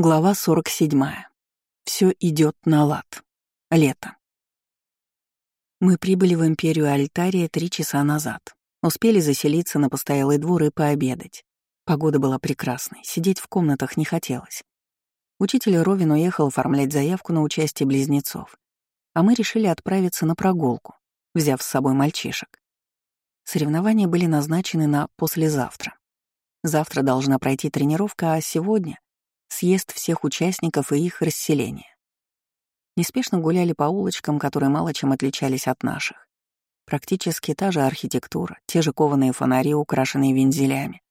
Глава 47. Все идет на лад. Лето. Мы прибыли в империю Альтария три часа назад. Успели заселиться на постоялый двор и пообедать. Погода была прекрасной, сидеть в комнатах не хотелось. Учитель Ровин уехал оформлять заявку на участие близнецов, а мы решили отправиться на прогулку, взяв с собой мальчишек. Соревнования были назначены на послезавтра. Завтра должна пройти тренировка, а сегодня съезд всех участников и их расселение. Неспешно гуляли по улочкам, которые мало чем отличались от наших. Практически та же архитектура, те же кованые фонари, украшенные вензелями.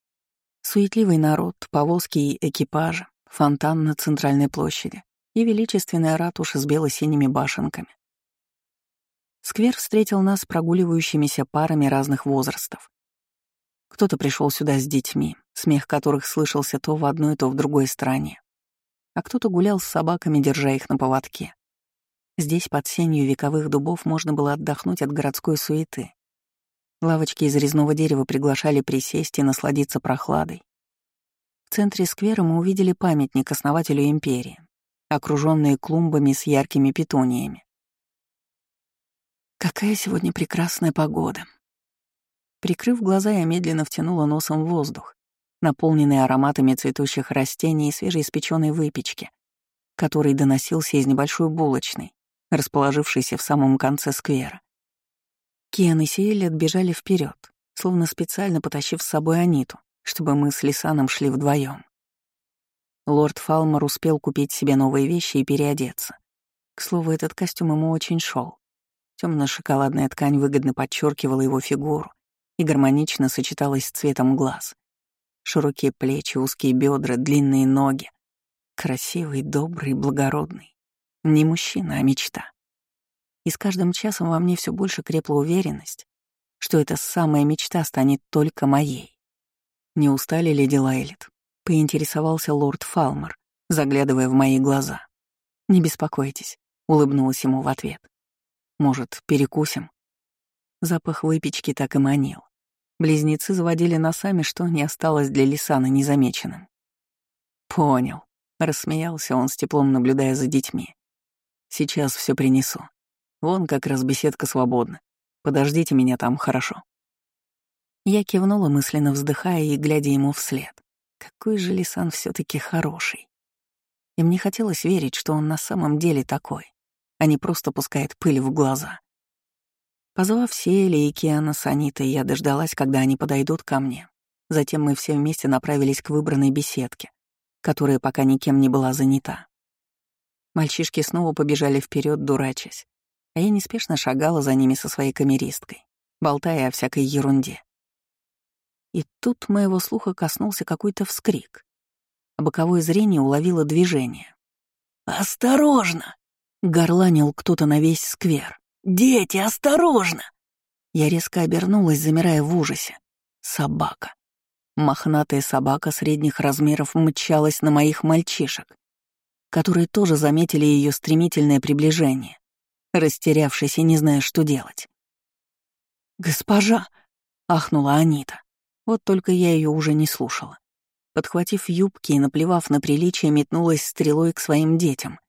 Суетливый народ, повозки и экипажи, фонтан на центральной площади и величественная ратуша с бело-синими башенками. Сквер встретил нас прогуливающимися парами разных возрастов. Кто-то пришел сюда с детьми, смех которых слышался то в одной, то в другой стране. А кто-то гулял с собаками, держа их на поводке. Здесь, под сенью вековых дубов, можно было отдохнуть от городской суеты. Лавочки из резного дерева приглашали присесть и насладиться прохладой. В центре сквера мы увидели памятник основателю империи, окруженный клумбами с яркими петуниями. Какая сегодня прекрасная погода. Прикрыв глаза, я медленно втянула носом воздух, наполненный ароматами цветущих растений и свежеиспеченной выпечки, который доносился из небольшой булочной, расположившейся в самом конце сквера. Кен и Сиэль отбежали вперед, словно специально потащив с собой Аниту, чтобы мы с Лисаном шли вдвоем. Лорд Фалмор успел купить себе новые вещи и переодеться. К слову, этот костюм ему очень шел. Темно-шоколадная ткань выгодно подчеркивала его фигуру и гармонично сочеталась с цветом глаз. Широкие плечи, узкие бедра, длинные ноги. Красивый, добрый, благородный. Не мужчина, а мечта. И с каждым часом во мне все больше крепла уверенность, что эта самая мечта станет только моей. Не устали леди Лайлет? Поинтересовался лорд Фалмер, заглядывая в мои глаза. «Не беспокойтесь», — улыбнулась ему в ответ. «Может, перекусим?» Запах выпечки так и манил. Близнецы заводили носами, что не осталось для Лисана незамеченным. «Понял», — рассмеялся он с теплом, наблюдая за детьми. «Сейчас все принесу. Вон как раз беседка свободна. Подождите меня там, хорошо?» Я кивнула, мысленно вздыхая и глядя ему вслед. Какой же Лисан все таки хороший. И мне хотелось верить, что он на самом деле такой, а не просто пускает пыль в глаза. Позвав Сели и Киана с Анитой, я дождалась, когда они подойдут ко мне. Затем мы все вместе направились к выбранной беседке, которая пока никем не была занята. Мальчишки снова побежали вперед, дурачась, а я неспешно шагала за ними со своей камеристкой, болтая о всякой ерунде. И тут моего слуха коснулся какой-то вскрик. Боковое зрение уловило движение. «Осторожно!» — горланил кто-то на весь сквер. «Дети, осторожно!» Я резко обернулась, замирая в ужасе. Собака. Мохнатая собака средних размеров мчалась на моих мальчишек, которые тоже заметили ее стремительное приближение, растерявшись и не зная, что делать. «Госпожа!» — ахнула Анита. Вот только я ее уже не слушала. Подхватив юбки и наплевав на приличие, метнулась стрелой к своим детям,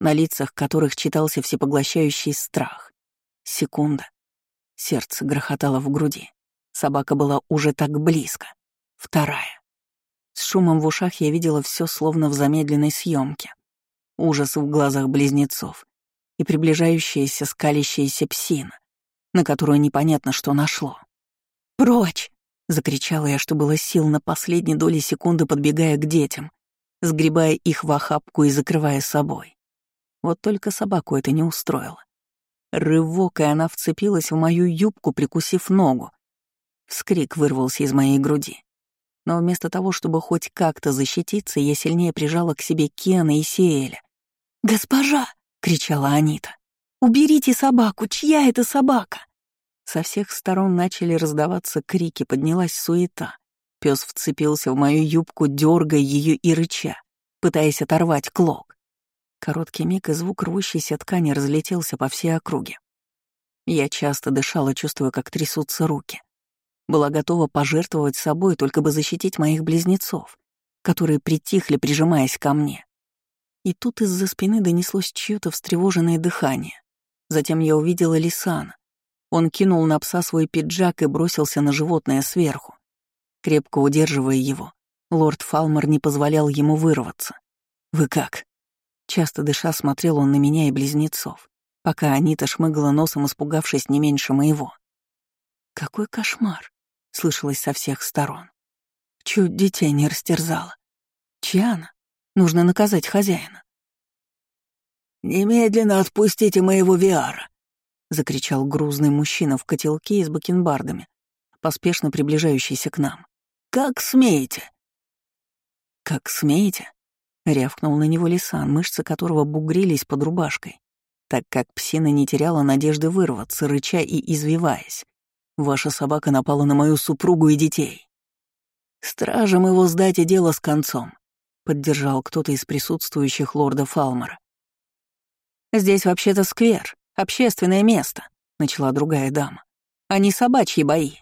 на лицах которых читался всепоглощающий страх. Секунда. Сердце грохотало в груди. Собака была уже так близко. Вторая. С шумом в ушах я видела все словно в замедленной съемке. Ужас в глазах близнецов и приближающаяся скалящаяся псина, на которую непонятно, что нашло. «Прочь!» — закричала я, что было сил на последней доли секунды, подбегая к детям, сгребая их в охапку и закрывая собой. Вот только собаку это не устроило. Рывок, и она вцепилась в мою юбку, прикусив ногу. Вскрик вырвался из моей груди. Но вместо того, чтобы хоть как-то защититься, я сильнее прижала к себе Кена и Сиэля. «Госпожа!» — кричала Анита. «Уберите собаку! Чья это собака?» Со всех сторон начали раздаваться крики, поднялась суета. Пес вцепился в мою юбку, дергая ее и рыча, пытаясь оторвать клок. Короткий миг и звук рвущейся ткани разлетелся по всей округе. Я часто дышала, чувствуя, как трясутся руки. Была готова пожертвовать собой, только бы защитить моих близнецов, которые притихли, прижимаясь ко мне. И тут из-за спины донеслось чьё-то встревоженное дыхание. Затем я увидела Лисана. Он кинул на пса свой пиджак и бросился на животное сверху. Крепко удерживая его, лорд Фалмер не позволял ему вырваться. «Вы как?» Часто дыша смотрел он на меня и близнецов, пока Анита шмыгала носом, испугавшись не меньше моего. «Какой кошмар!» — слышалось со всех сторон. Чуть детей не растерзала. Чьяна? Нужно наказать хозяина. «Немедленно отпустите моего Виара!» — закричал грузный мужчина в котелке и с бакенбардами, поспешно приближающийся к нам. «Как смеете?» «Как смеете?» — рявкнул на него Лисан, мышцы которого бугрились под рубашкой, так как псина не теряла надежды вырваться, рыча и извиваясь. «Ваша собака напала на мою супругу и детей». «Стражам его сдать и дело с концом», — поддержал кто-то из присутствующих лорда Фалмера. «Здесь вообще-то сквер, общественное место», — начала другая дама, — «а не собачьи бои».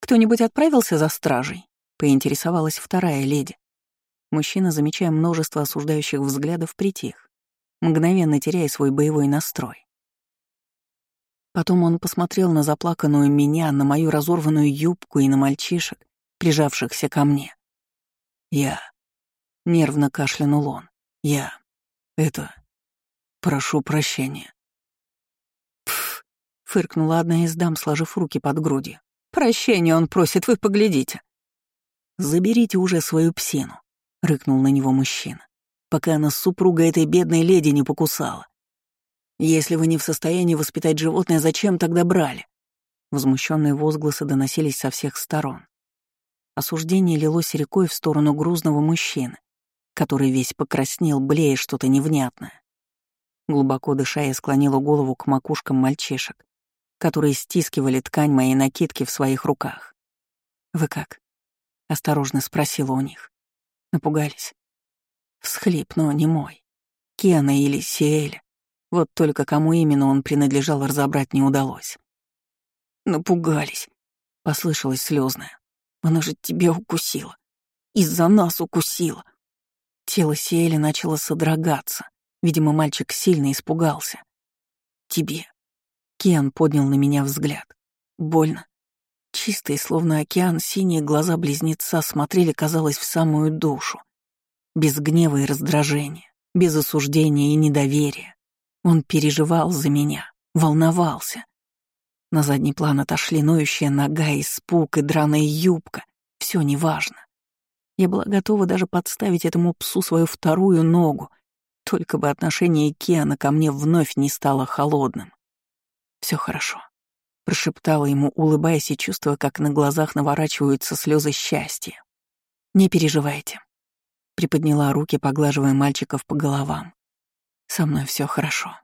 «Кто-нибудь отправился за стражей?» — поинтересовалась вторая леди. Мужчина, замечая множество осуждающих взглядов, притих, мгновенно теряя свой боевой настрой. Потом он посмотрел на заплаканную меня, на мою разорванную юбку и на мальчишек, прижавшихся ко мне. «Я...» — нервно кашлянул он. «Я... это... прошу прощения». «Пф!» — фыркнула одна из дам, сложив руки под грудью. «Прощения он просит, вы поглядите». «Заберите уже свою псину», — рыкнул на него мужчина, «пока она супруга этой бедной леди не покусала. Если вы не в состоянии воспитать животное, зачем тогда брали?» Возмущенные возгласы доносились со всех сторон. Осуждение лилось рекой в сторону грузного мужчины, который весь покраснел, блея что-то невнятное. Глубоко дыша, я склонила голову к макушкам мальчишек, которые стискивали ткань моей накидки в своих руках. «Вы как?» — осторожно спросила у них. Напугались. Всхлип, но не мой. Кена или Сиэля. Вот только кому именно он принадлежал, разобрать не удалось. «Напугались», — послышалось слезное. «Она же тебя укусила. Из-за нас укусила». Тело Сиэли начало содрогаться. Видимо, мальчик сильно испугался. «Тебе», Кен поднял на меня взгляд. Больно. Чистые, словно океан, синие глаза близнеца смотрели, казалось, в самую душу. Без гнева и раздражения, без осуждения и недоверия. Он переживал за меня, волновался. На задний план отошли ноющая нога, испуг и драная юбка. Все неважно. Я была готова даже подставить этому псу свою вторую ногу, только бы отношение Киана ко мне вновь не стало холодным. Все хорошо», — прошептала ему, улыбаясь и чувствуя, как на глазах наворачиваются слезы счастья. «Не переживайте», — приподняла руки, поглаживая мальчиков по головам. «Со мной все хорошо».